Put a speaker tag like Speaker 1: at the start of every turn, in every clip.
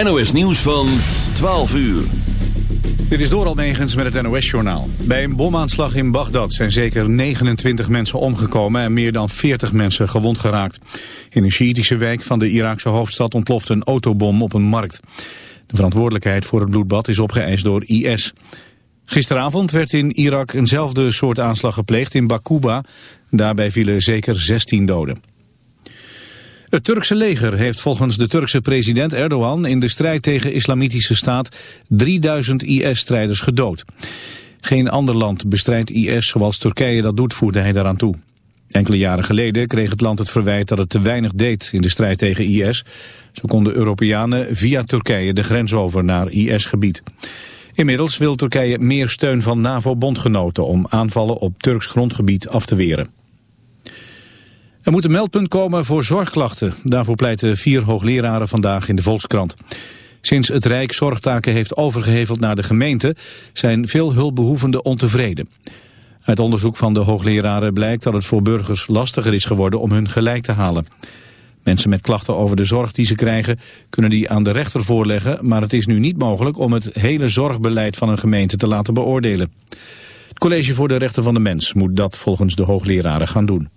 Speaker 1: NOS Nieuws van 12 uur.
Speaker 2: Dit is door Almegens met het NOS-journaal. Bij een bomaanslag in Bagdad zijn zeker 29 mensen omgekomen en meer dan 40 mensen gewond geraakt. In een Sjiitische wijk van de Iraakse hoofdstad ontploft een autobom op een markt. De verantwoordelijkheid voor het bloedbad is opgeëist door IS. Gisteravond werd in Irak eenzelfde soort aanslag gepleegd in Bakuba. Daarbij vielen zeker 16 doden. Het Turkse leger heeft volgens de Turkse president Erdogan in de strijd tegen islamitische staat 3000 IS-strijders gedood. Geen ander land bestrijdt IS zoals Turkije dat doet, voerde hij daaraan toe. Enkele jaren geleden kreeg het land het verwijt dat het te weinig deed in de strijd tegen IS. Zo konden Europeanen via Turkije de grens over naar IS-gebied. Inmiddels wil Turkije meer steun van NAVO-bondgenoten om aanvallen op Turks grondgebied af te weren. Er moet een meldpunt komen voor zorgklachten. Daarvoor pleiten vier hoogleraren vandaag in de Volkskrant. Sinds het Rijk zorgtaken heeft overgeheveld naar de gemeente... zijn veel hulpbehoevenden ontevreden. Uit onderzoek van de hoogleraren blijkt dat het voor burgers lastiger is geworden om hun gelijk te halen. Mensen met klachten over de zorg die ze krijgen kunnen die aan de rechter voorleggen... maar het is nu niet mogelijk om het hele zorgbeleid van een gemeente te laten beoordelen. Het College voor de Rechten van de Mens moet dat volgens de hoogleraren gaan doen.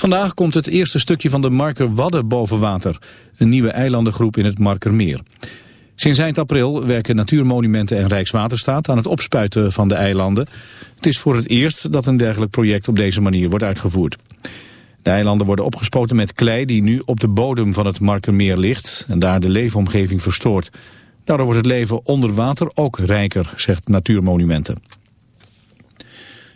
Speaker 2: Vandaag komt het eerste stukje van de Marker Wadden boven water. Een nieuwe eilandengroep in het Markermeer. Sinds eind april werken Natuurmonumenten en Rijkswaterstaat aan het opspuiten van de eilanden. Het is voor het eerst dat een dergelijk project op deze manier wordt uitgevoerd. De eilanden worden opgespoten met klei die nu op de bodem van het Markermeer ligt en daar de leefomgeving verstoort. Daardoor wordt het leven onder water ook rijker, zegt Natuurmonumenten.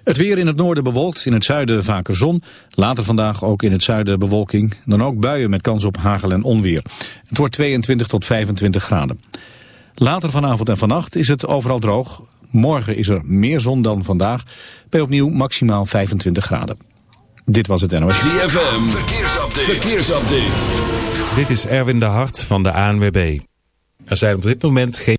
Speaker 2: Het weer in het noorden bewolkt, in het zuiden vaker zon. Later vandaag ook in het zuiden bewolking. Dan ook buien met kans op hagel en onweer. Het wordt 22 tot 25 graden. Later vanavond en vannacht is het overal droog. Morgen is er meer zon dan vandaag. Bij opnieuw maximaal 25 graden. Dit was het NOS.
Speaker 1: ZFM, verkeersupdate. verkeersupdate.
Speaker 3: Dit is Erwin de Hart van de ANWB. Er zijn op dit moment geen...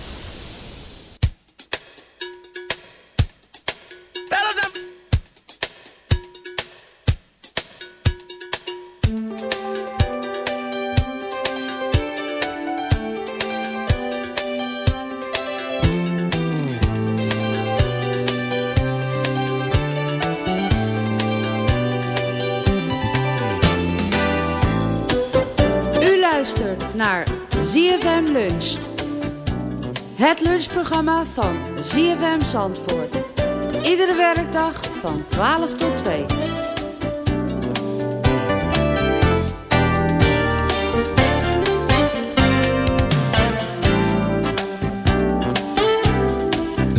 Speaker 4: Lunchprogramma van ZFM Zandvoort. Iedere werkdag van 12 tot 2.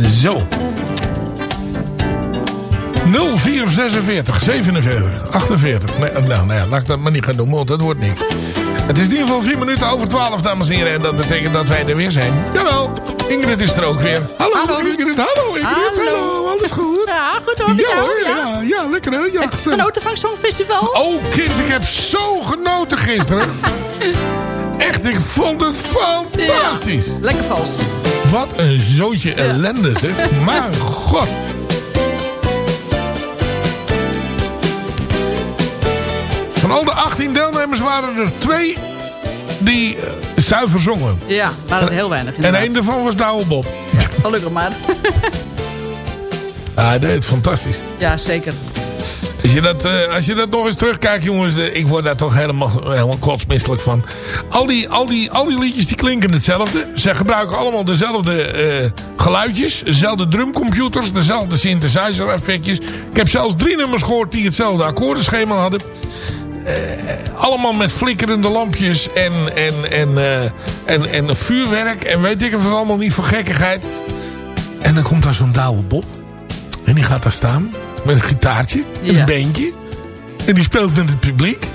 Speaker 5: Zo. 0446 47 48. Nee, nou, nou ja, laat ik dat maar niet gaan doen, want dat wordt niks. Het is in ieder geval 4 minuten over 12, dames en heren. En dat betekent dat wij er weer zijn. Jawel, Ingrid is er ook weer. Hallo,
Speaker 6: Hallo.
Speaker 5: Ingrid, hallo Ingrid.
Speaker 6: Hallo.
Speaker 5: Alles goed?
Speaker 6: Ja, goed hoor,
Speaker 5: Ja hoor,
Speaker 6: ja.
Speaker 5: ja, ja, lekker hè? Ja, gezellig.
Speaker 6: Genoten van zo'n festival?
Speaker 5: Oh kind, ik heb zo genoten gisteren. Echt, ik vond het fantastisch.
Speaker 6: Ja, lekker vals.
Speaker 5: Wat een zootje ellende zeg. Mijn god. Al de 18 deelnemers waren er twee die eh, zuiver zongen.
Speaker 6: Ja, waren er heel weinig
Speaker 5: En één daarvan was Douwe Bob.
Speaker 6: Gelukkig maar.
Speaker 5: Ah, hij deed het fantastisch.
Speaker 6: Ja, zeker.
Speaker 5: Als je, dat, eh, als je dat nog eens terugkijkt, jongens, eh, ik word daar toch helemaal, helemaal kotsmisselijk van. Al die, al, die, al die liedjes die klinken hetzelfde. Ze gebruiken allemaal dezelfde geluidjes, dezelfde drumcomputers, dezelfde synthesizer effectjes. Ik heb zelfs drie nummers gehoord die hetzelfde akkoordenschema hadden. Eh, allemaal met flikkerende lampjes en, en, en, eh, en, en vuurwerk en weet ik het allemaal niet voor gekkigheid. En dan komt daar zo'n Douwe Bob. En die gaat daar staan met een gitaartje en
Speaker 6: Ja.
Speaker 5: een beentje. En die speelt met het publiek.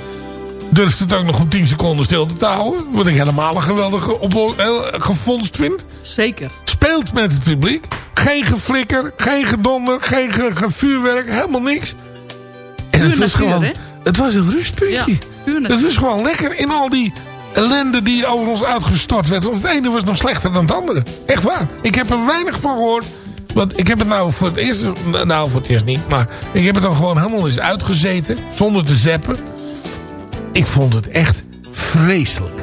Speaker 5: Durft het ook nog om 10 seconden stil te houden. Wat ik helemaal een geweldige eh, gevondst vind.
Speaker 6: Zeker.
Speaker 5: Speelt met het publiek. Geen geflikker, geen gedonder, geen ge- ge- vuurwerk, helemaal niks. En het was
Speaker 6: natuur,
Speaker 5: gewoon? Het was een rustpuntje.
Speaker 6: Ja,
Speaker 5: het was gewoon lekker in al die ellende die over ons uitgestort werd. Want het ene was nog slechter dan het andere. Echt waar. Ik heb er weinig van gehoord. Want ik heb het nou voor het eerst... Nou, voor het eerst niet. Maar ik heb het dan gewoon helemaal eens uitgezeten. Zonder te zappen. Ik vond het echt vreselijk.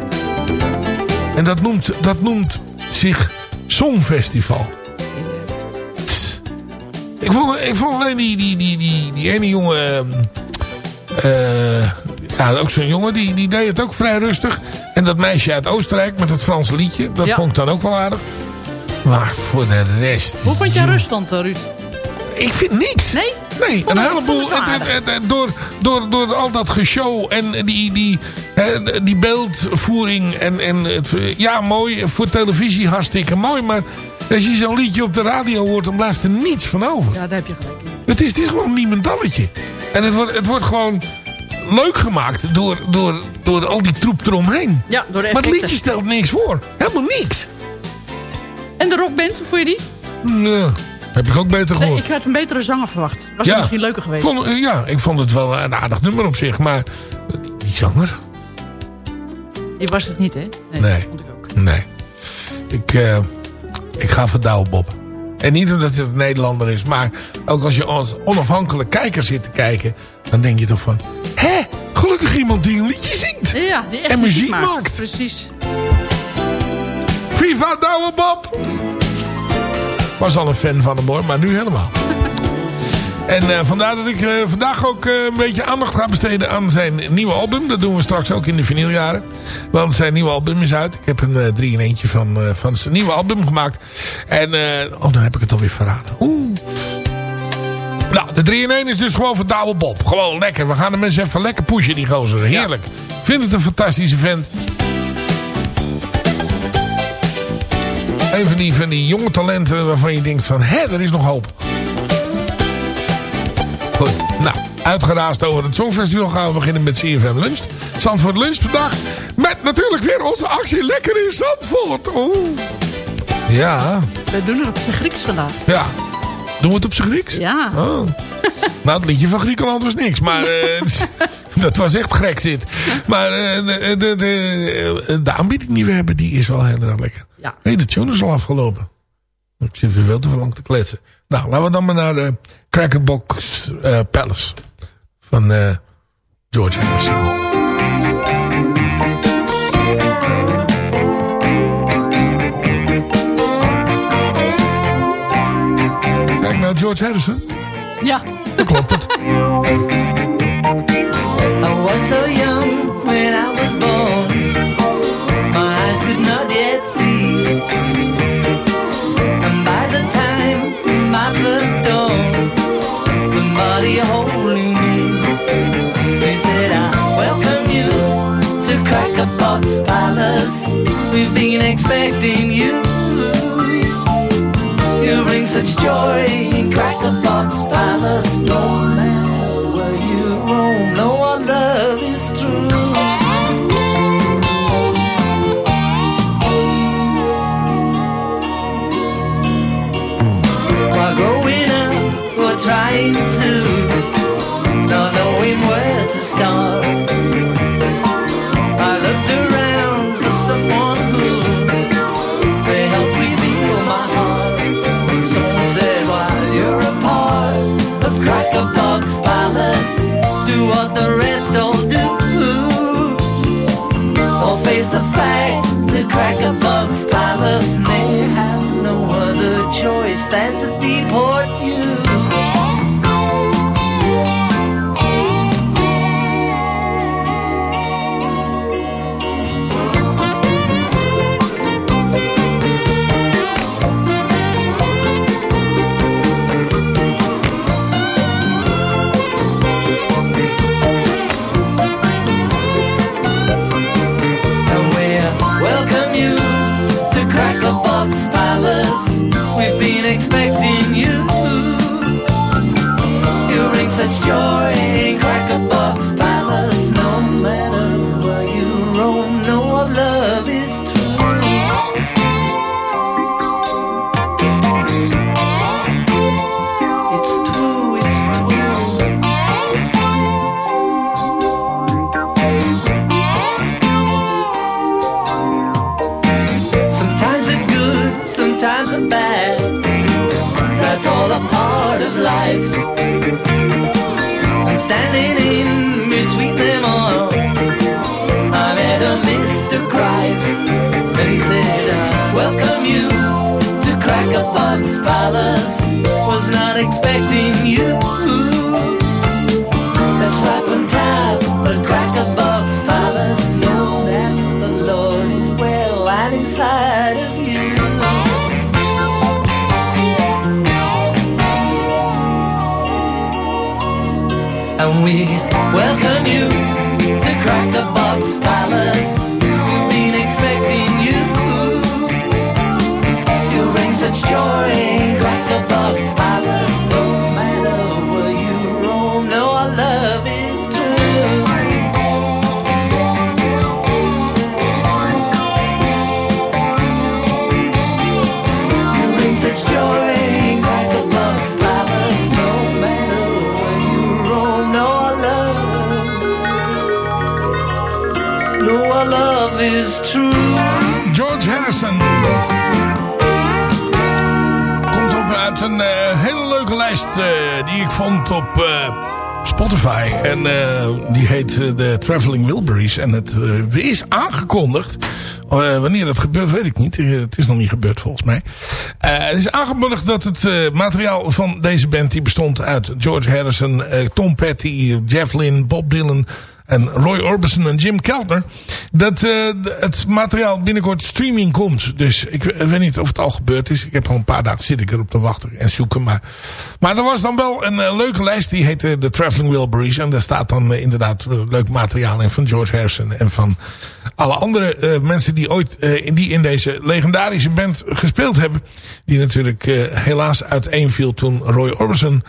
Speaker 5: En dat noemt, dat noemt zich Songfestival. Tss. Ik vond, ik vond alleen die, die, die, die, die ene jongen... eh, ja, ook zo'n jongen, die, die deed het ook vrij rustig. En dat meisje uit Oostenrijk met het Franse liedje. Dat
Speaker 6: Ja.
Speaker 5: vond ik dan ook wel aardig. Maar voor de rest...
Speaker 6: Hoe vond jij Rusland, Ruud?
Speaker 5: Ik vind niks.
Speaker 6: Nee?
Speaker 5: Nee, een heleboel. door, door, door al dat geshow en die, die, hè, die beeldvoering. En, en het, ja, mooi. Voor televisie hartstikke mooi. Maar als je zo'n liedje op de radio hoort, dan blijft er niets van over.
Speaker 6: Ja, daar heb je gelijk in.
Speaker 5: Het is, het is gewoon niemendalletje. En het wordt, het wordt gewoon leuk gemaakt door, door, door al die troep eromheen.
Speaker 6: Ja, door de
Speaker 5: Maar het liedje stelt niks voor. Helemaal niks.
Speaker 6: En de rockband, hoe vond je die?
Speaker 5: Ja, heb ik ook beter
Speaker 6: Nee,
Speaker 5: gehoord.
Speaker 6: ik had een betere zanger verwacht. Was het misschien leuker geweest?
Speaker 5: Vond, ja, ik vond het wel een aardig nummer op zich. Maar die, zanger?
Speaker 6: Die was het niet, hè?
Speaker 5: Nee.
Speaker 6: Vond ik ook.
Speaker 5: Nee. Ik, eh, ik ga voor Douwe Bob. En niet omdat het een Nederlander is. Maar ook als je als onafhankelijk kijker zit te kijken. Dan denk je toch van... Hé, gelukkig iemand die een liedje zingt.
Speaker 6: Ja, die echt
Speaker 5: En muziek maakt.
Speaker 6: Precies.
Speaker 5: Viva Douwe Bob! Was al een fan van hem hoor, maar nu helemaal. En eh, vandaar dat ik eh, vandaag ook eh, een beetje aandacht ga besteden aan zijn nieuwe album. Dat doen we straks ook in de vinyljaren. Want zijn nieuwe album is uit. Ik heb een eh, drie in eentje van, van zijn nieuwe album gemaakt. En, oh dan heb ik het alweer verraden. Oeh. Nou, de 3 in 1 is dus gewoon voor Douwe Bob. Gewoon lekker. We gaan hem eens even lekker pushen, die gozer. Heerlijk. Ik vind het een fantastische vent. Een van die, van die jonge talenten waarvan je denkt van... Hé, er is nog hoop. Goed, nou, uitgeraasd over het Songfestival gaan we beginnen met CFM Lunch. Zandvoort Lunch vandaag met natuurlijk weer onze actie Lekker in Zandvoort. Oeh. Ja,
Speaker 6: We doen het op zijn Grieks vandaag.
Speaker 5: ja. Doen we het op zijn Grieks?
Speaker 6: Ja.
Speaker 5: Oh. Nou, het liedje van Griekenland was niks. Maar eh, dat was echt Grexit. Maar eh, de, de, de, de aanbieding die we hebben, die is wel heel erg lekker.
Speaker 6: Ja.
Speaker 5: Nee, de tune is al afgelopen. Ik zit weer veel te lang te kletsen. Nou, laten we dan maar naar de Crackerbox eh, Palace. Van eh, George Harrison. Kijk nou, George Harrison.
Speaker 6: Ja.
Speaker 5: Dan klopt het.
Speaker 7: I was so young
Speaker 5: eh, The Traveling Wilburys. En het eh, is aangekondigd. Eh, wanneer dat gebeurt weet ik niet. Het is nog niet gebeurd volgens mij. Het is aangekondigd dat het materiaal van deze band... die bestond uit George Harrison, Tom Petty, Jeff Lynne, Bob Dylan... En Roy Orbison en Jim Keltner. Dat eh, het materiaal binnenkort streaming komt. Dus ik we- weet niet of het al gebeurd is. Ik heb al een paar dagen zit ik erop te wachten en zoeken. Maar, maar er was dan wel een eh, leuke lijst. Die heette The Traveling Wilburys. En daar staat dan eh, inderdaad leuk materiaal in van George Harrison. En van alle andere mensen die ooit in, die in deze legendarische band gespeeld hebben. Die natuurlijk helaas uiteenviel toen Roy Orbison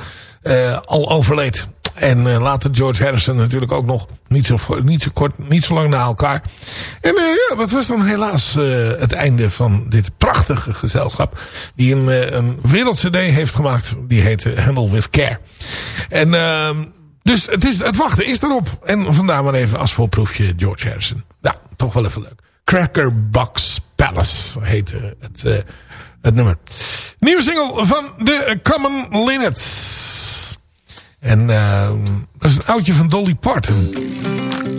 Speaker 5: al overleed. En eh, later George Harrison natuurlijk ook nog niet zo, niet zo kort, niet zo lang na elkaar. En eh, ja, dat was dan helaas eh, het einde van dit prachtige gezelschap. Die een, een wereld-cd heeft gemaakt. Die heette Handle With Care. En ehm, dus het, is, het wachten is erop. En vandaar maar even als voorproefje George Harrison. Ja, toch wel even leuk. Cracker Box Palace heette het, het nummer. Nieuwe single van de Common Linnets. En uh, dat is een oudje van Dolly Parton.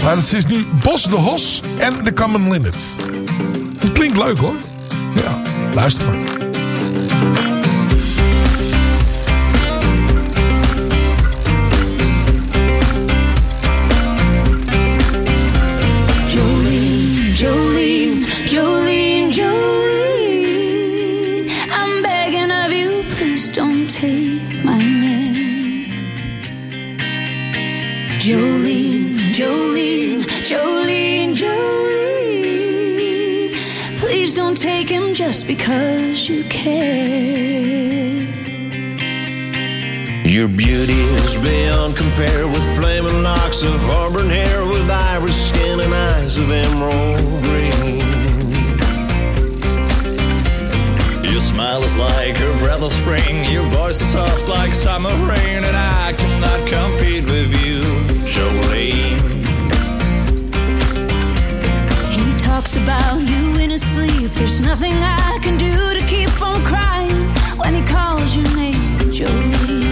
Speaker 5: Maar het is nu Bos de Hos en de Common Linnets. Het klinkt leuk hoor. Ja, luister maar.
Speaker 8: Jolene, Jolene, Jolene. Please don't take him just because you can.
Speaker 9: Your beauty is beyond compare with flaming locks of auburn hair, with iris skin and eyes of emerald green.
Speaker 10: Your smile is like a breath of spring. Your voice is soft like summer rain, and I cannot compete with you, Jolene.
Speaker 8: Talks about you in his sleep. There's nothing I can do to keep from crying when he calls your name, Jolene.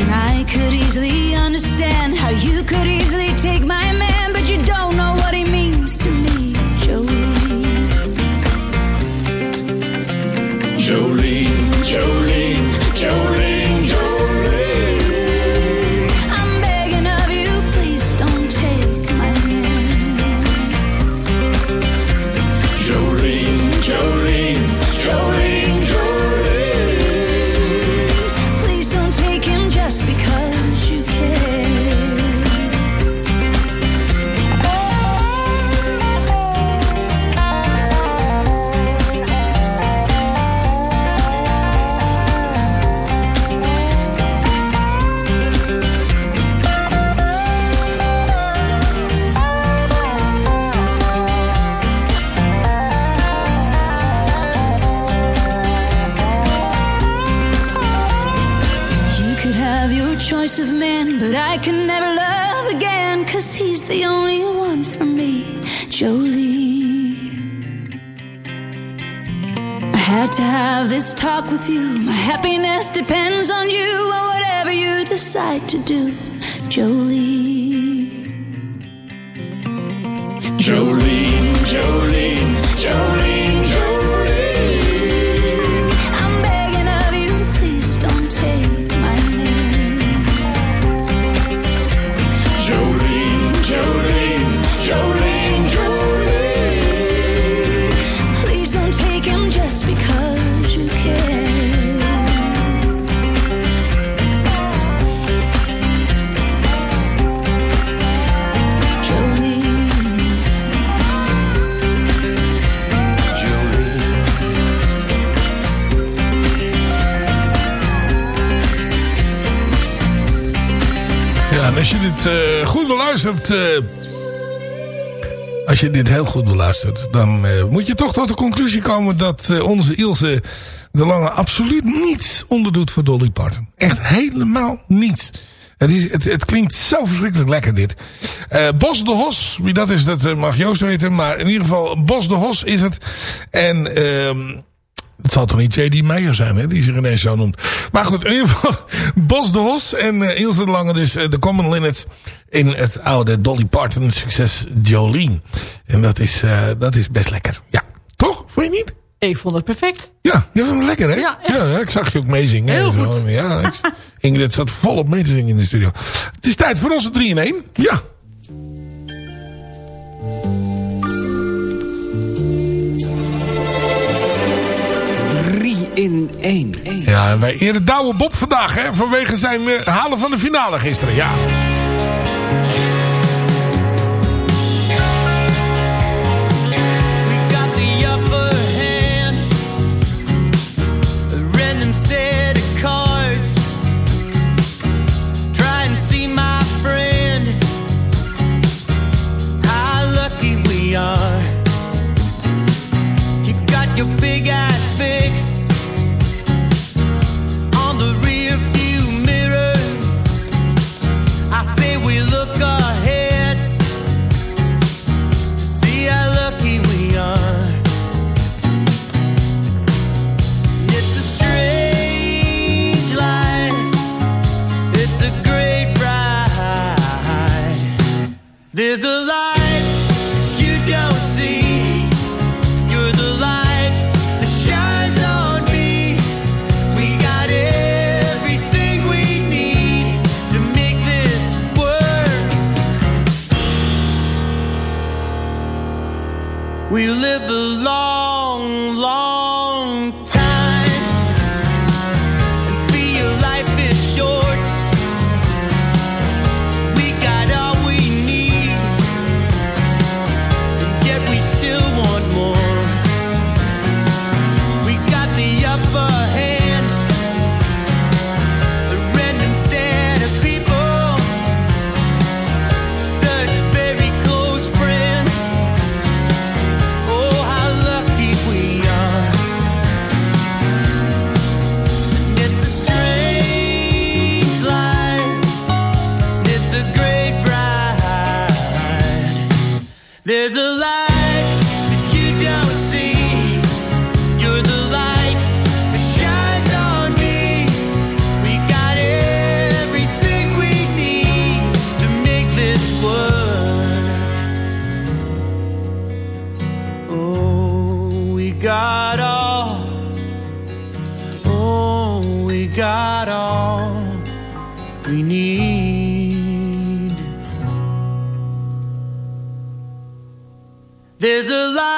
Speaker 8: And I could easily understand how you could easily take my man, but you don't the only one for me, Jolie. I had to have this talk with you. My happiness depends on you and whatever you decide to do, Jolie.
Speaker 5: Eh, goed beluistert... eh, als je dit heel goed beluistert... dan eh, moet je toch tot de conclusie komen... dat onze Ilse de Lange absoluut niets onderdoet voor Dolly Parton. Echt helemaal niets. Het, is, het, het klinkt zo verschrikkelijk lekker dit. Bos de Hos, wie dat is, dat mag Joost weten. Maar in ieder geval, Bos de Hos is het. En... het zal toch niet J.D. Meijer zijn, hè, die zich ineens zo noemt. Maar goed, in ieder geval Bos de Hos en uh, Ilse de Lange dus uh, de Common Linnet in het oude Dolly Parton succes Jolene. En dat is, uh, dat is best lekker. Ja, toch? Vond je niet?
Speaker 6: Ik vond het perfect.
Speaker 5: Ja, je vond het lekker, hè?
Speaker 6: Ja, echt.
Speaker 5: ja ik zag je ook meezingen.
Speaker 6: Heel
Speaker 5: Zo. Ja, Ingrid zat volop mee te zingen in de studio. Het is tijd voor onze 3 in 1. Ja.
Speaker 11: In één.
Speaker 5: Ja, en wij eren Douwe Bob vandaag, hè, vanwege zijn uh, halen van de finale gisteren. Ja.
Speaker 7: There's a light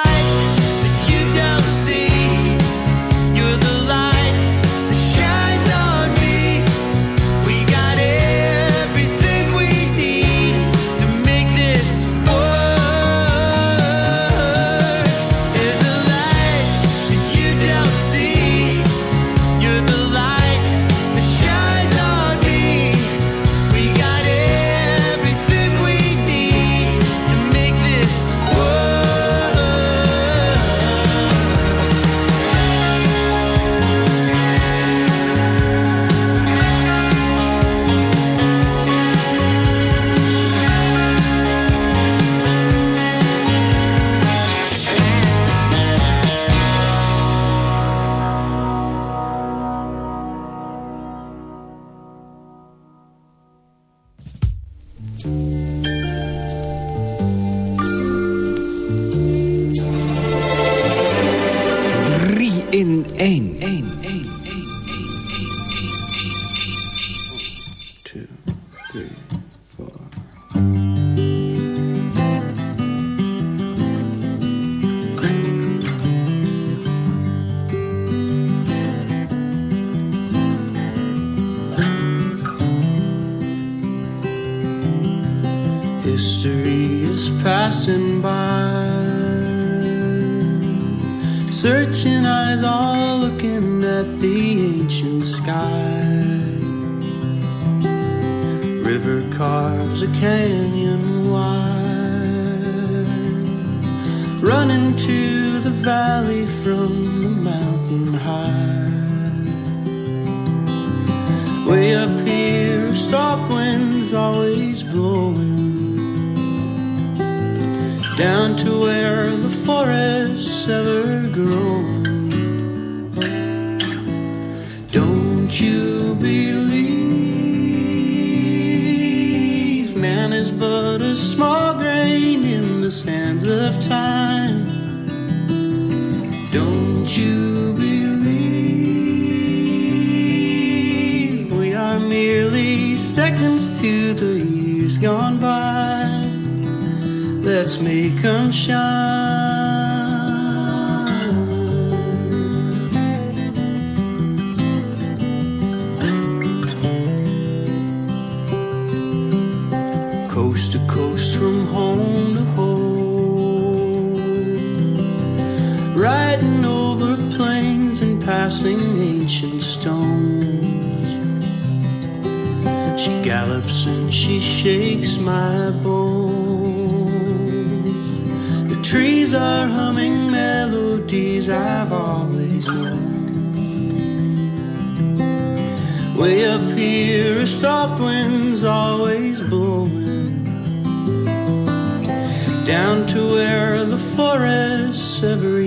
Speaker 7: up here, soft winds always blowing down to where the forest's ever growing. Don't you believe man is but a small grain in the sands of time? Don't you gone by? Let's make make 'em shine. Gallops and she shakes my bones. The trees are humming melodies I've always known. Way up here, a soft wind's always blowing. Down to where the forest's ever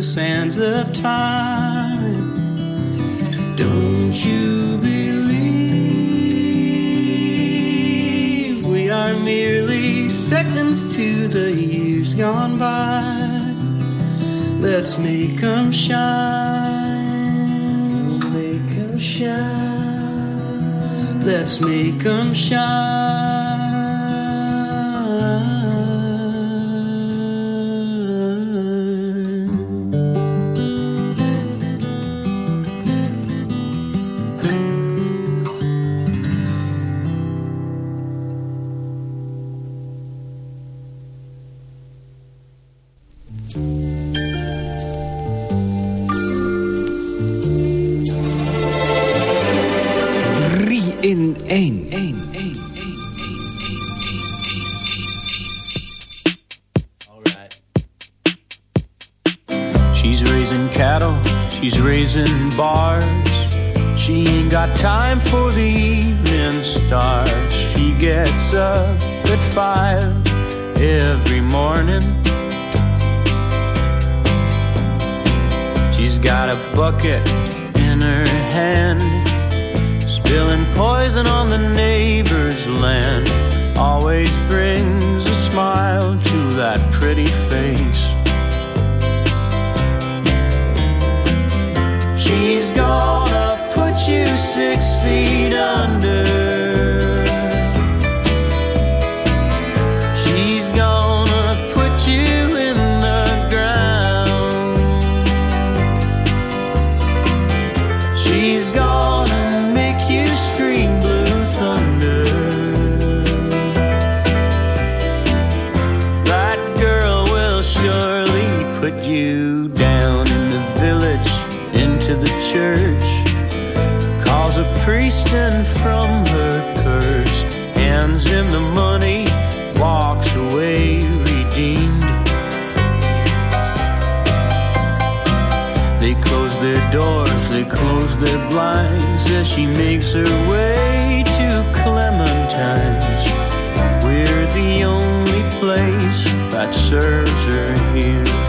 Speaker 7: the sands of time? Don't you believe we are merely seconds to the years gone by? Let's make 'em shine, make 'em shine. Let's make 'em shine. As she makes her way to Clementine's. We're the only place that serves her here.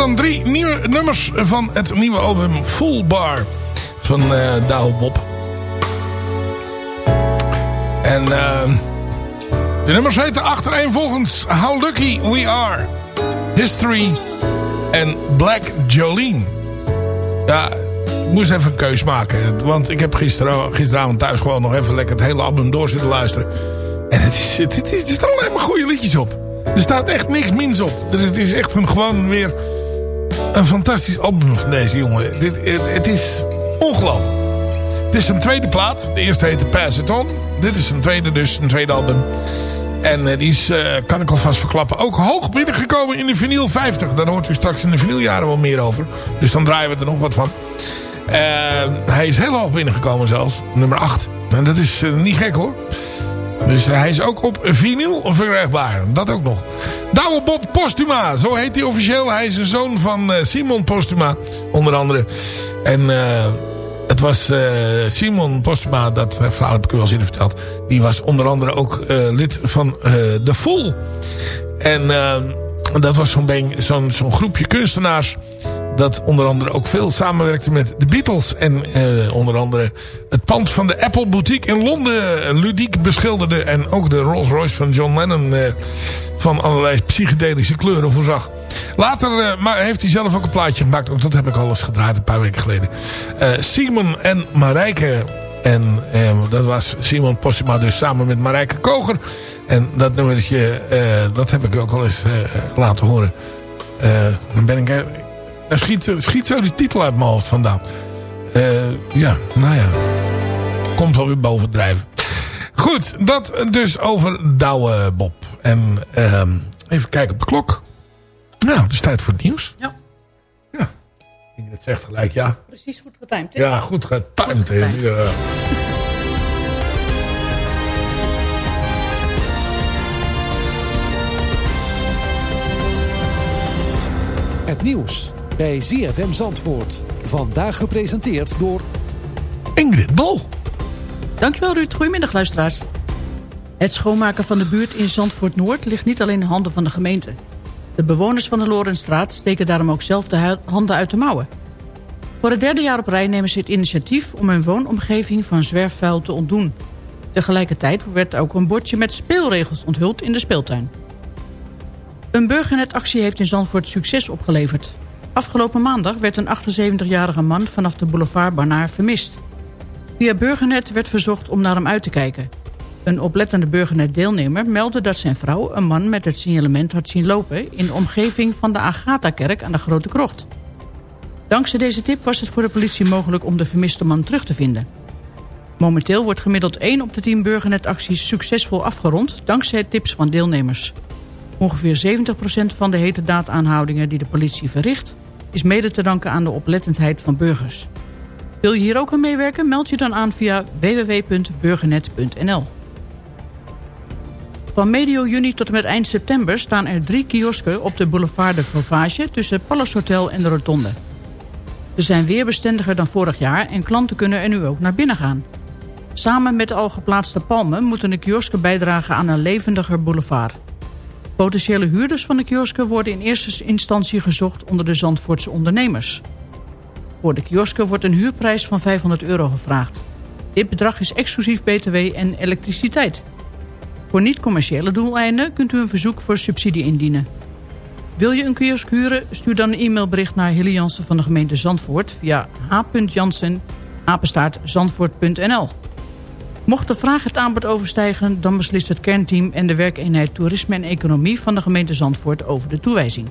Speaker 5: Dan drie nieuwe nummers van het nieuwe album Full Bar van Douwe Bob. En eh, de nummers heten achtereenvolgens How Lucky We Are, History en Black Jolene. Ja, ik moest even een keus maken. Want ik heb gisteren, gisteravond thuis gewoon nog even lekker het hele album door zitten luisteren. En het is, het, is, er staan alleen maar goede liedjes op. Er staat echt niks mins op. Dus het is echt een, gewoon weer een fantastisch album van deze jongen. Dit, het, het is ongelooflijk. Het is een tweede plaat. De eerste heette Pass It. Dit is een tweede dus, een tweede album. En eh, die is, eh, kan ik alvast verklappen, ook hoog binnengekomen in de vinyl 50. Daar hoort u straks in de vinyljaren wel meer over. Dus dan draaien we er nog wat van. Eh, hij is heel hoog binnengekomen zelfs. Nummer 8. En dat is niet gek hoor. Dus hij is ook op vinyl verkrijgbaar. Dat ook nog. Douwe Bob Postuma. Zo heet hij officieel. Hij is een zoon van eh, Simon Postuma. Onder andere. En eh, het was eh, Simon Postuma. Dat verhaal heb ik u al eerder verteld. Die was onder andere ook lid van The Fool. En dat was zo'n zo'n zo'n groepje kunstenaars dat onder andere ook veel samenwerkte met de Beatles. En eh, onder andere het pand van de Apple Boutique in Londen ludiek beschilderde. En ook de Rolls Royce van John Lennon eh, van allerlei psychedelische kleuren voorzag. Later eh, maar heeft hij zelf ook een plaatje gemaakt. Ook dat heb ik al eens gedraaid een paar weken geleden. Simon en Marijke. En eh, dat was Simon Postuma dus samen met Marijke Koger. En dat nummertje, eh, dat heb ik ook al eens eh, laten horen. Dan ben ik... er- schiet, schiet zo die titel uit mijn hoofd vandaan. Eh, ja, nou ja. Komt wel weer bovendrijven. Goed, dat dus over Douwe Bob. En ehm, even kijken op de klok. Nou, het is tijd voor het nieuws.
Speaker 6: Ja.
Speaker 5: Ja. Ingrid zegt gelijk ja.
Speaker 6: Precies goed getimed. hè?
Speaker 5: Ja, goed getimed. hè. Ja.
Speaker 12: Het nieuws bij ZFM Zandvoort. Vandaag gepresenteerd door...
Speaker 5: Ingrid Bol.
Speaker 6: Dankjewel Ruud. Goedemiddag luisteraars. Het schoonmaken van de buurt in Zandvoort Noord ligt niet alleen in handen van de gemeente. De bewoners van de Lorenstraat steken daarom ook zelf de handen uit de mouwen. Voor het derde jaar op rij nemen ze het initiatief om hun woonomgeving van zwerfvuil te ontdoen. Tegelijkertijd werd ook een bordje met speelregels onthuld in de speeltuin. Een burgernetactie heeft in Zandvoort succes opgeleverd. Afgelopen maandag werd een 78-jarige man vanaf de boulevard Barnaar vermist. Via Burgernet werd verzocht om naar hem uit te kijken. Een oplettende Burgernet-deelnemer meldde dat zijn vrouw... een man met het signalement had zien lopen... in de omgeving van de Agatha-kerk aan de Grote Krocht. Dankzij deze tip was het voor de politie mogelijk om de vermiste man terug te vinden. Momenteel wordt gemiddeld 1 op de 10 Burgernet-acties succesvol afgerond... dankzij tips van deelnemers. Ongeveer 70% van de heterdaad-aanhoudingen die de politie verricht... is mede te danken aan de oplettendheid van burgers. Wil je hier ook aan meewerken? Meld je dan aan via www.burgernet.nl. Van medio juni tot en met eind september staan er drie kiosken op de boulevard de Fauvage tussen het Palace Hotel en de Rotonde. Ze zijn weerbestendiger dan vorig jaar en klanten kunnen er nu ook naar binnen gaan. Samen met de al geplaatste palmen moeten de kiosken bijdragen aan een levendiger boulevard. Potentiële huurders van de kiosken worden in eerste instantie gezocht onder de Zandvoortse ondernemers. Voor de kiosken wordt een huurprijs van 500 euro gevraagd. Dit bedrag is exclusief btw en elektriciteit. Voor niet-commerciële doeleinden kunt u een verzoek voor subsidie indienen. Wil je een kiosk huren? Stuur dan een e-mailbericht naar Hilly Jansen van de gemeente Zandvoort... via h.jansen. Mocht de vraag het aanbod overstijgen... dan beslist het kernteam en de werkeenheid Toerisme en Economie... van de gemeente Zandvoort over de toewijzing.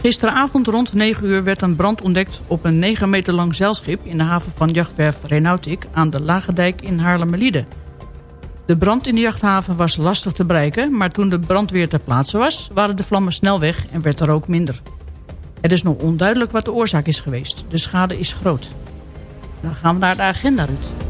Speaker 6: Gisteravond rond 9 uur werd een brand ontdekt op een 9 meter lang zeilschip... in de haven van jachtwerf Renautik aan de Lagendijk in Haarlemmerliede. De brand in de jachthaven was lastig te bereiken... maar toen de brandweer ter plaatse was, waren de vlammen snel weg en werd er ook minder. Het is nog onduidelijk wat de oorzaak is geweest. De schade is groot. Dan gaan we naar de agenda, Ruud.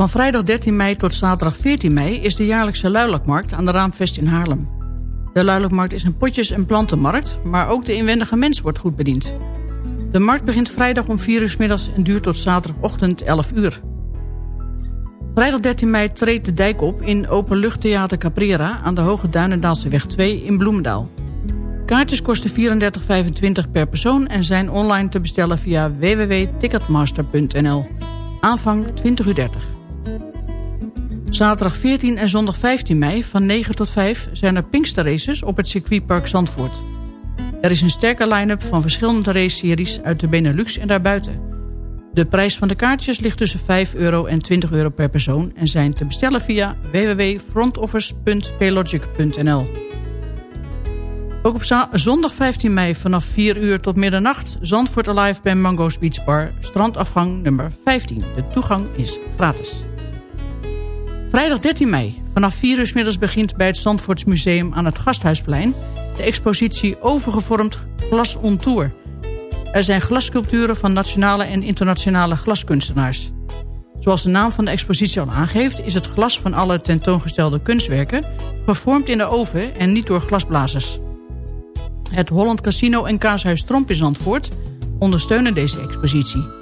Speaker 6: Van vrijdag 13 mei tot zaterdag 14 mei is de jaarlijkse luilakmarkt aan de Raamvest in Haarlem. De luilakmarkt is een potjes- en plantenmarkt, maar ook de inwendige mens wordt goed bediend. De markt begint vrijdag om 4 uur middags en duurt tot zaterdagochtend 11 uur. Vrijdag 13 mei treedt de dijk op in Openluchttheater Caprera aan de Hoge Duinendaalseweg 2 in Bloemendaal. Kaartjes kosten 34,25 per persoon en zijn online te bestellen via www.ticketmaster.nl. Aanvang 20.30 uur. Zaterdag 14 en zondag 15 mei van 9 tot 5 zijn er Pinksterraces op het circuitpark Zandvoort. Er is een sterke line-up van verschillende raceseries uit de Benelux en daarbuiten. De prijs van de kaartjes ligt tussen 5 euro en 20 euro per persoon... en zijn te bestellen via www.frontoffice.paylogic.nl. Ook op zondag 15 mei vanaf 4 uur tot middernacht... Zandvoort Alive bij Mango's Beach Bar, strandafgang nummer 15. De toegang is gratis. Vrijdag 13 mei. Vanaf 4 uur middags begint bij het Zandvoorts Museum aan het Gasthuisplein... de expositie Overgevormd Glas on Tour. Er zijn glassculpturen van nationale en internationale glaskunstenaars. Zoals de naam van de expositie al aangeeft... is het glas van alle tentoongestelde kunstwerken... gevormd in de oven en niet door glasblazers. Het Holland Casino en Kaashuis Tromp in Zandvoort... ondersteunen deze expositie.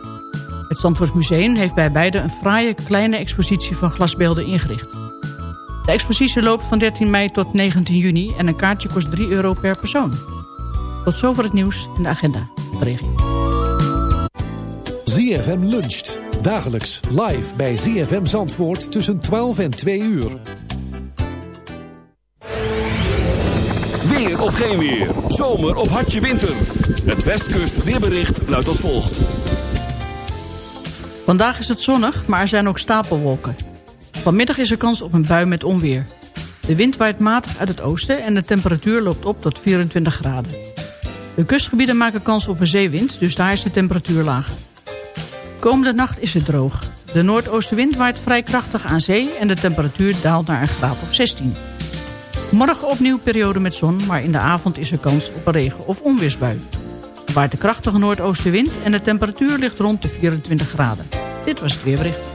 Speaker 6: Het Zandvoorts Museum heeft bij beide een fraaie kleine expositie van glasbeelden ingericht. De expositie loopt van 13 mei tot 19 juni en een kaartje kost 3 euro per persoon. Tot zover het nieuws en de agenda op de regio.
Speaker 12: ZFM luncht. Dagelijks live bij ZFM Zandvoort tussen 12 en 2 uur.
Speaker 1: Weer of geen weer. Zomer of hartje winter. Het Westkust weerbericht luidt als volgt.
Speaker 6: Vandaag is het zonnig, maar er zijn ook stapelwolken. Vanmiddag is er kans op een bui met onweer. De wind waait matig uit het oosten en de temperatuur loopt op tot 24 graden.
Speaker 8: De kustgebieden maken kans op een zeewind, dus daar is de temperatuur lager. Komende nacht is het droog. De noordoostenwind waait vrij krachtig aan zee en de temperatuur daalt naar een graad of 16. Morgen opnieuw periode met zon, maar in de avond is er kans op een regen- of onweersbui. Waait de krachtige noordoostenwind en de temperatuur ligt rond de 24 graden. Dit was het weerbericht.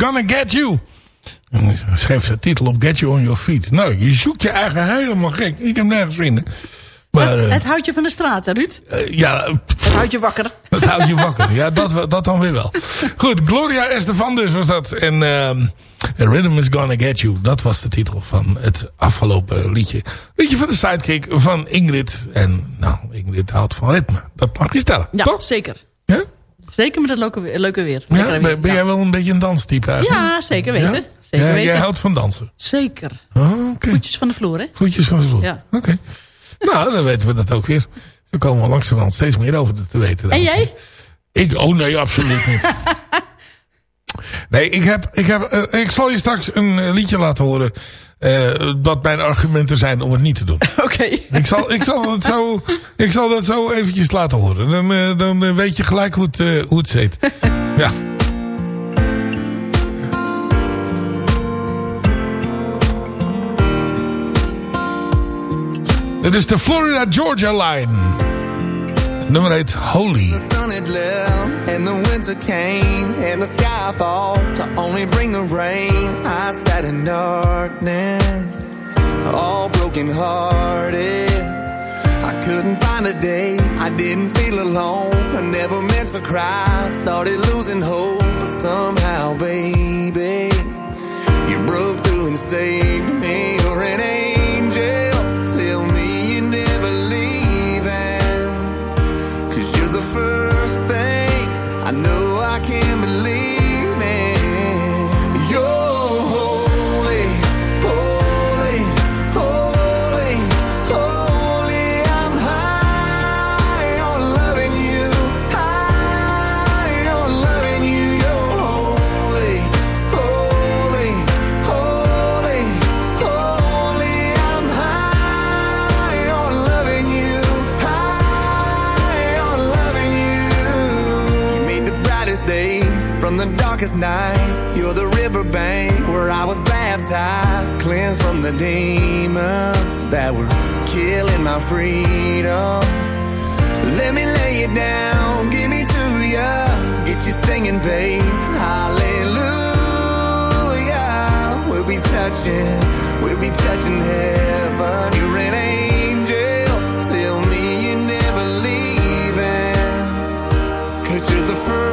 Speaker 13: Gonna Get You.
Speaker 5: En schreef zijn titel op Get You On Your Feet. Nou, je zoekt je eigen helemaal gek. Ik heb nergens vinden. Maar,
Speaker 8: het,
Speaker 5: eh,
Speaker 8: het houdt je van de straat, hè, Ruud?
Speaker 5: eh, ja,
Speaker 8: Het houdt je wakker.
Speaker 5: Het houdt je wakker. Ja, dat, dat dan weer wel. Goed, Gloria Estefan dus was dat. En The Rhythm is Gonna Get You. Dat was de titel van het afgelopen liedje. Liedje van de sidekick van Ingrid. En nou, Ingrid houdt van ritme. Dat mag je stellen,
Speaker 6: Ja,
Speaker 5: toch?
Speaker 6: zeker.
Speaker 5: Ja?
Speaker 6: Zeker met het leuke, weer- leuke weer.
Speaker 5: Ja, ben, ben jij wel een beetje een danstype eigenlijk?
Speaker 6: Ja, zeker weten.
Speaker 5: Ja?
Speaker 6: Zeker weten.
Speaker 5: Jij houdt van dansen?
Speaker 6: Zeker.
Speaker 5: Oh.
Speaker 6: Voetjes van de vloer, hè?
Speaker 5: Voetjes van de vloer.
Speaker 6: Ja.
Speaker 5: Oké. Nou, dan weten we dat ook weer. Zo komen we langzamerhand steeds meer over te weten.
Speaker 6: En jij?
Speaker 5: Ik, oh nee, absoluut niet. nee, ik, heb, ik, heb, eh, ik zal je straks een eh, liedje laten horen. Eh dat mijn argumenten zijn om het niet te doen.
Speaker 6: Oké.
Speaker 5: Ik zal, ik, zal het zo, ik zal dat zo eventjes laten horen. Dan, eh, dan eh, weet je gelijk hoe het, hoe het zit. ja. Dit is de Florida Georgia Line. Nummer heet Holy.
Speaker 14: The sun had left and the winter came and the sky thought to only bring the rain. I sat in darkness, all broken hearted. I couldn't find a day, I didn't feel alone. I never meant to cry, started losing hope, but somehow, baby, you broke through and saved me. You're an angel, darkest nights. You're the riverbank where I was baptized, cleansed from the demons that were killing my freedom. Let me lay you down, give me to ya, get you singing, babe. Hallelujah. We'll be touching, we'll be touching heaven. You're an angel, tell me you're never leaving. Cause you're the first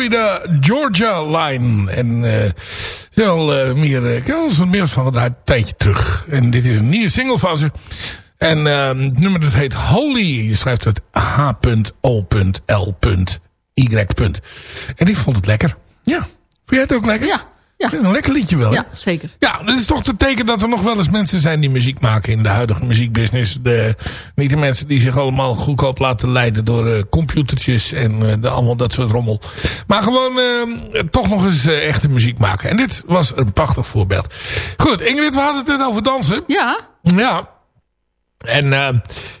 Speaker 5: Florida Georgia Line. En is al eh, meer, eh, ik heb al eens wat meer van een tijdje terug. En dit is een nieuwe single van ze. En eh, het nummer dat heet Holy. Je schrijft het H.O.L.Y. En ik vond het lekker. Ja. Vind jij het ook lekker?
Speaker 6: Ja. Ja.
Speaker 5: een lekker liedje wel. hè?
Speaker 6: Ja, zeker.
Speaker 5: Ja, dat is toch te teken dat er nog wel eens mensen zijn die muziek maken in de huidige muziekbusiness. De, niet de mensen die zich allemaal goedkoop laten leiden door eh, computertjes en eh, de, allemaal dat soort rommel. Maar gewoon eh, toch nog eens echte muziek maken. En dit was een prachtig voorbeeld. Goed, Ingrid, we hadden het net over dansen.
Speaker 6: Ja.
Speaker 5: Ja. En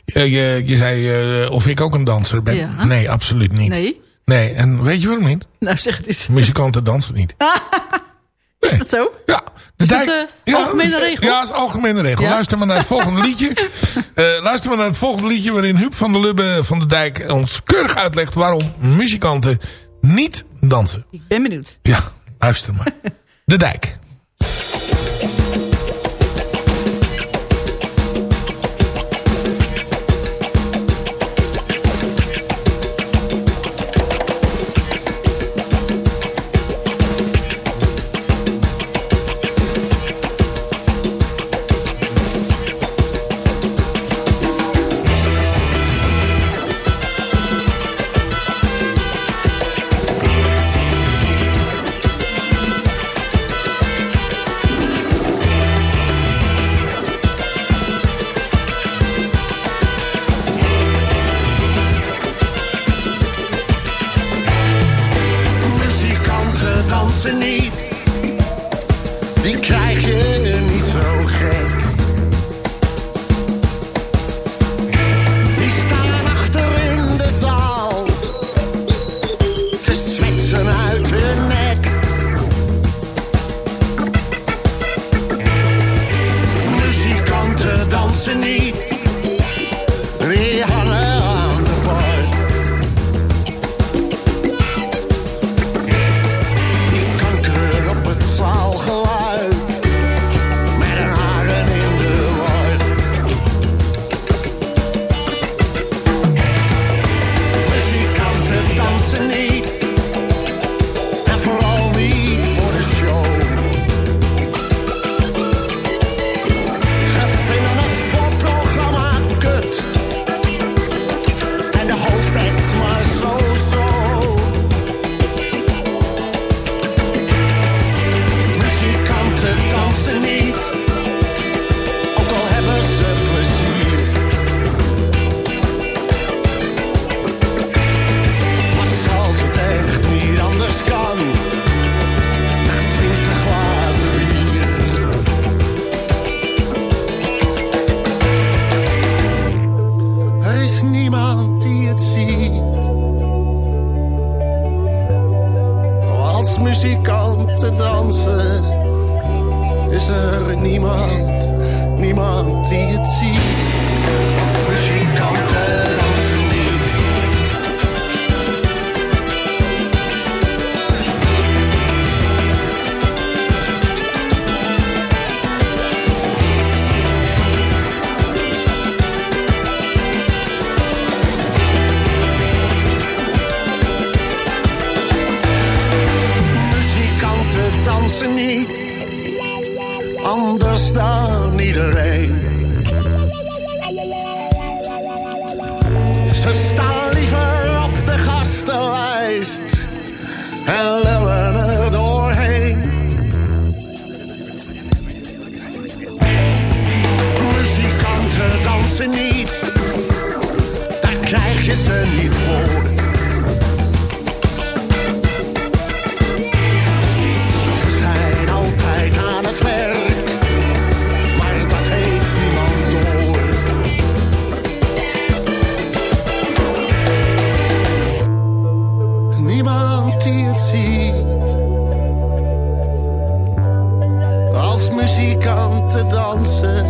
Speaker 5: je, je, je zei of ik ook een danser ben.
Speaker 6: Ja.
Speaker 5: Nee, absoluut niet.
Speaker 6: Nee.
Speaker 5: Nee, en weet je waarom niet?
Speaker 6: Nou, zeg het eens.
Speaker 5: Muzikanten dansen niet.
Speaker 6: Is dat zo?
Speaker 5: Ja.
Speaker 6: Is
Speaker 5: dijk-
Speaker 6: dat de algemene
Speaker 5: is-
Speaker 6: regel?
Speaker 5: Ja, is algemene regel.
Speaker 6: Ja?
Speaker 5: Luister maar naar het volgende liedje. Eh, luister maar naar het volgende liedje waarin Huub van der Lubbe van de Dijk ons keurig uitlegt waarom muzikanten niet dansen.
Speaker 6: Ik ben benieuwd.
Speaker 5: Ja, luister maar. De Dijk.
Speaker 15: Niemand die het ziet. Als muzikanten dansen,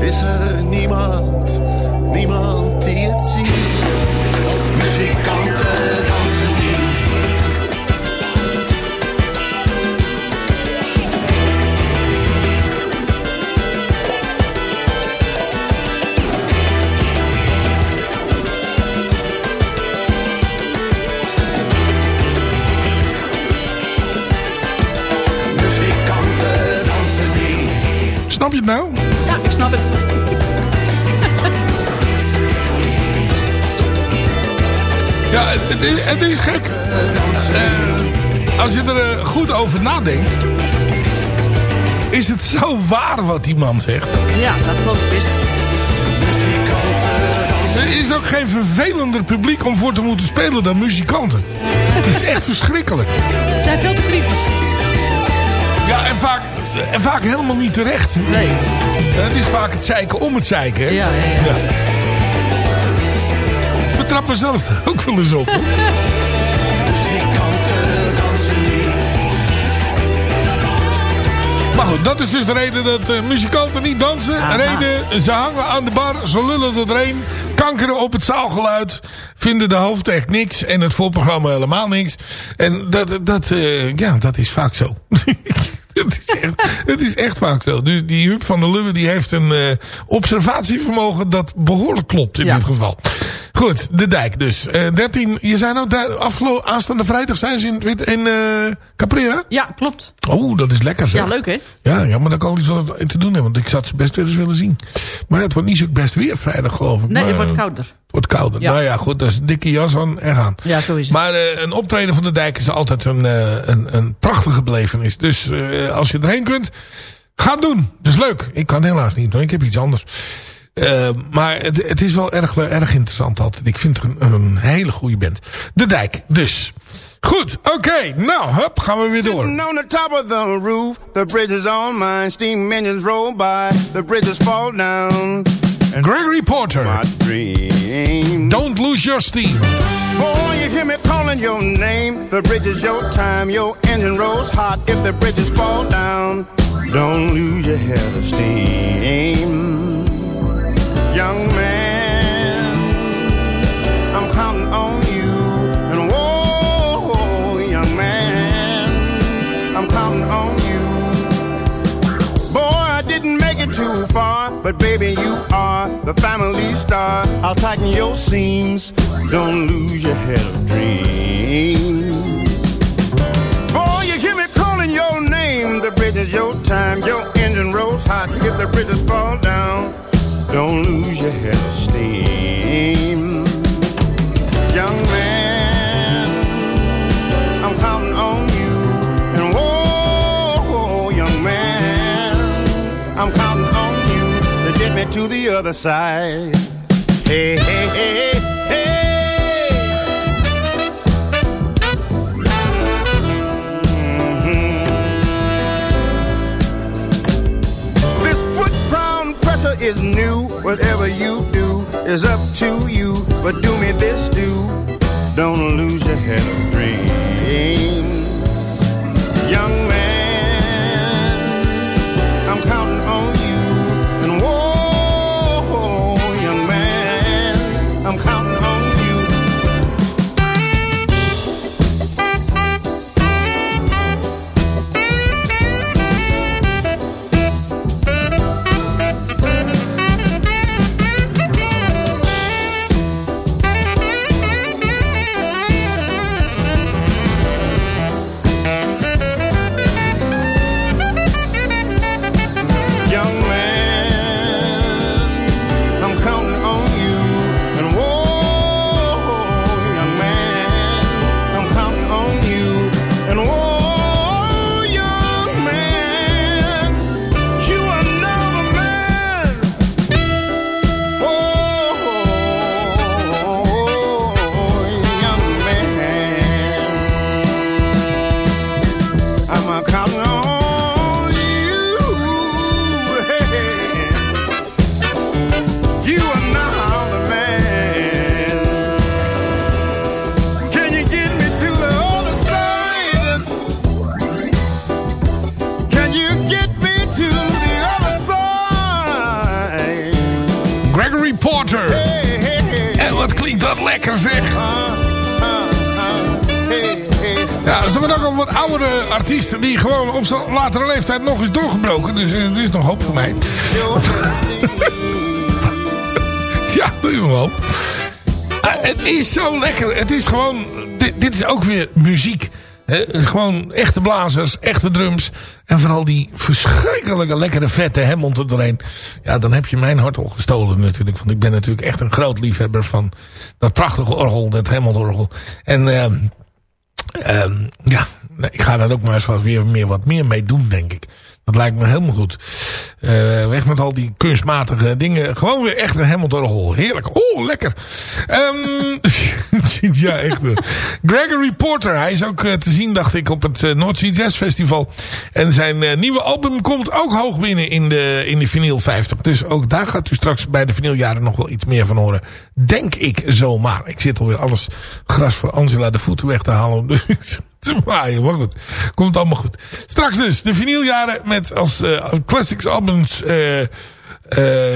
Speaker 15: is er niemand, niemand die het ziet. Muzikanten
Speaker 5: Snap je het nou?
Speaker 6: Ja, ik snap het.
Speaker 5: Ja, het is, het is gek. Eh, als je er eh, goed over nadenkt... is het zo waar wat die man zegt.
Speaker 6: Ja, dat ik best.
Speaker 5: Er is ook geen vervelender publiek om voor te moeten spelen dan muzikanten. Het is echt verschrikkelijk.
Speaker 6: Ze zijn veel te kritisch.
Speaker 5: Ja, en vaak, en vaak helemaal niet terecht.
Speaker 6: Nee.
Speaker 5: Het is vaak het zeiken om het zeiken. Hè?
Speaker 6: Ja, ja, ja.
Speaker 5: Ik betrap mezelf er ook wel eens op. Maar goed, dat is dus de reden dat eh, muzikanten niet dansen.
Speaker 6: Aha.
Speaker 5: Reden, ze hangen aan de bar, ze lullen er doorheen. Kankeren op het zaalgeluid. Vinden de hoofdact niks. En het voorprogramma helemaal niks. En dat, dat, eh, ja, dat is vaak zo. Het is, echt, het is echt vaak zo. Dus die Huub van der Lubbe die heeft een eh, observatievermogen dat behoorlijk klopt in
Speaker 6: Ja.
Speaker 5: dit geval. Goed, de dijk dus. Eh 13, je zei nou, daar- afgelo- aanstaande vrijdag zijn ze in, in eh, Caprera?
Speaker 6: Ja, klopt.
Speaker 5: Oh, dat is lekker zeg.
Speaker 6: Ja, leuk hè?
Speaker 5: Ja, ja, maar daar kan ik iets wat te doen hebben. Want ik zat ze best weer eens willen zien. Maar het wordt niet zo best weer vrijdag geloof ik.
Speaker 6: Nee,
Speaker 5: maar,
Speaker 6: het wordt
Speaker 5: eh,
Speaker 6: kouder.
Speaker 5: Het wordt kouder.
Speaker 6: Ja.
Speaker 5: Nou ja, goed. Dat is een dikke jas aan en gaan.
Speaker 6: Ja, zo is het.
Speaker 5: Maar een optreden van de dijk is altijd een, een, een prachtige belevenis. Dus als je erheen kunt, ga het doen. Dat is leuk. Ik kan helaas niet, want ik heb iets anders. Eh, maar het, het is wel erg, erg interessant altijd. Ik vind het een, een hele goede band. De Dijk, dus. Goed, oké. nou, hup, gaan we weer door.
Speaker 16: Sitting on the top of the roof, the bridge is on mine. Steam engines roll by, the bridges fall down. And
Speaker 5: Gregory Porter.
Speaker 16: My dream.
Speaker 5: Don't lose your steam.
Speaker 16: Boy, you hear me calling your name. The bridge is your time. Your engine rolls hot if the bridges fall down. Don't lose your head of steam. Young man, I'm counting on you. And whoa, young man, I'm counting on you. Boy, I didn't make it too far, but baby, you are the family star. I'll tighten your seams. Don't lose your head of dreams. Boy, you hear me calling your name. The bridge is your time. Your engine rolls hot. If the bridges fall down, don't lose your head of steam. Young man, I'm counting on you. And whoa, young man, I'm counting on you to get me to the other side. Hey, hey, hey, is new. Whatever you do is up to you. But do me this do. Don't lose your head of dreams. Young
Speaker 5: latere leeftijd nog eens doorgebroken. Dus eh, er is nog hoop voor mij. ja, er is nog hoop. Ah, het is zo lekker. Het is gewoon... Dit, dit is ook weer muziek. Gewoon echte blazers, echte drums. En vooral die verschrikkelijke lekkere vette Hammond er doorheen. Ja, dan heb je mijn hart al gestolen natuurlijk. Want ik ben natuurlijk echt een groot liefhebber van dat prachtige orgel. Dat Hammond orgel. En... ehm Ehm, ja, ik ga daar ook maar eens wat weer meer, wat meer mee doen, denk ik. Dat lijkt me helemaal goed. Eh, weg met al die kunstmatige dingen. Gewoon weer echt een Hamilton Heerlijk. Oh, lekker. Ehm, ja, echt. eh. Gregory Porter. Hij is ook eh, te zien, dacht ik, op het North Sea Jazz Festival. En zijn eh, nieuwe album komt ook hoog binnen in de, in de vinyl 50. Dus ook daar gaat u straks bij de vinyljaren nog wel iets meer van horen. Denk ik zomaar. Ik zit alweer alles gras voor Angela de voeten weg te halen. Dus te maaien. Maar goed, komt allemaal goed. Straks dus de vinyljaren met als uh, classics albums uh, uh,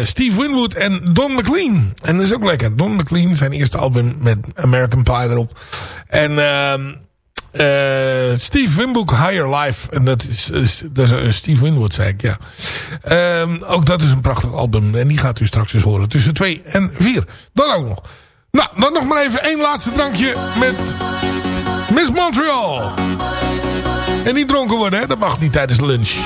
Speaker 5: Steve Winwood en Don McLean. En dat is ook lekker. Don McLean, zijn eerste album met American Pie erop. En uh, Steve Winwood Higher Life. En dat is, dat is Steve Winwood, zei ik, ja. Um, ook dat is een prachtig album. En die gaat u straks eens horen. Tussen 2 en 4. Dan ook nog. Nou, dan nog maar even één laatste drankje met Miss Montreal. En niet dronken worden, hè? Dat mag niet tijdens de lunch.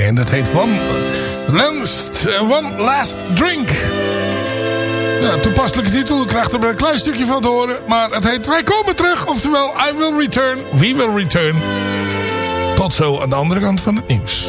Speaker 5: En dat heet One, last, eh, One Last Drink. Ja, toepasselijke titel. U krijgt er maar een klein stukje van te horen. Maar het heet Wij komen terug. Oftewel, I will return. We will return. Tot zo aan de andere kant van het nieuws.